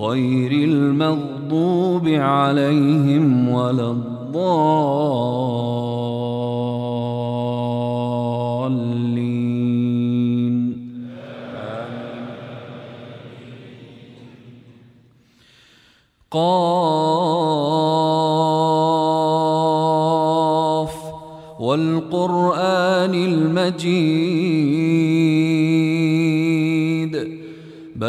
غير المغضوب عليهم ولا الضالين. قاف والقرآن المجيد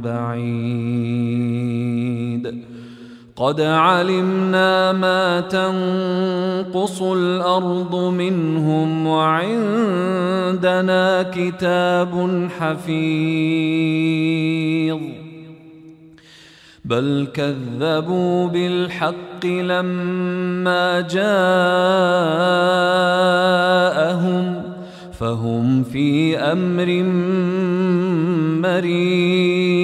بعيد. قد علمنا ما تنقص الأرض منهم وعندنا كتاب حفيظ. بل كذبوا بالحق لما جاءهم فهم في أمر مريج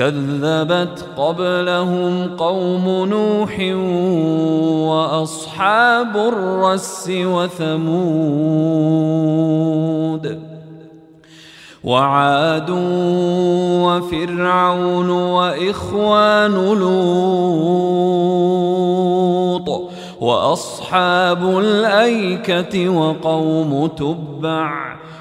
كذبت قبلهم قوم نوح وأصحاب الرس وثمود وعاد وفرعون وإخوان لوط وأصحاب الأيكة وقوم تبع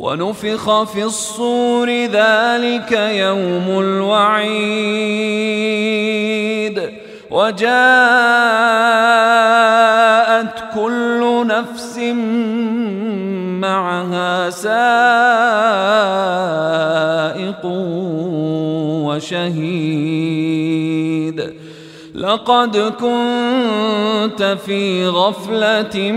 ونفخ في الصور ذلك يوم الوعيد. وجاءت كل نفس معها سائق وشهيد. لقد كنت في غفلة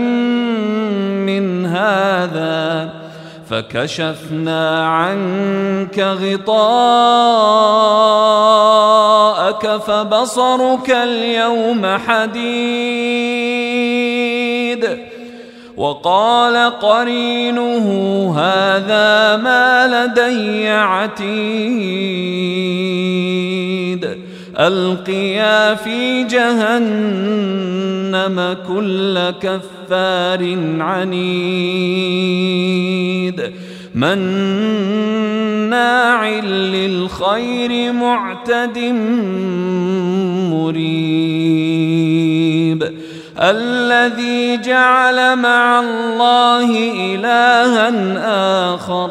من هذا فكشفنا عنك غطاءك فبصرك اليوم حديد. وقال قرينه هذا ما لدي عتيد. ألقيا في جهنم كل كفار عنيد. مناع للخير معتد مريب. الذي جعل مع الله إلها آخر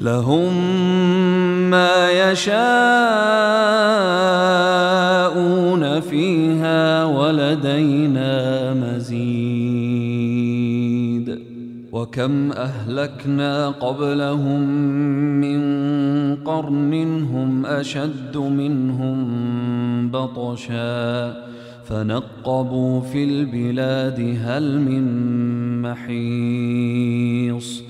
لهم ما يشاءون فيها ولدينا مزيد. وكم أهلكنا قبلهم من قرن هم أشد منهم بطشا. فنقبوا في البلاد هل من محيص.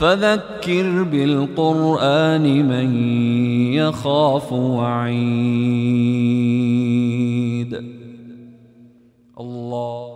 فذكر بالقرآن من يخاف وعيد. الله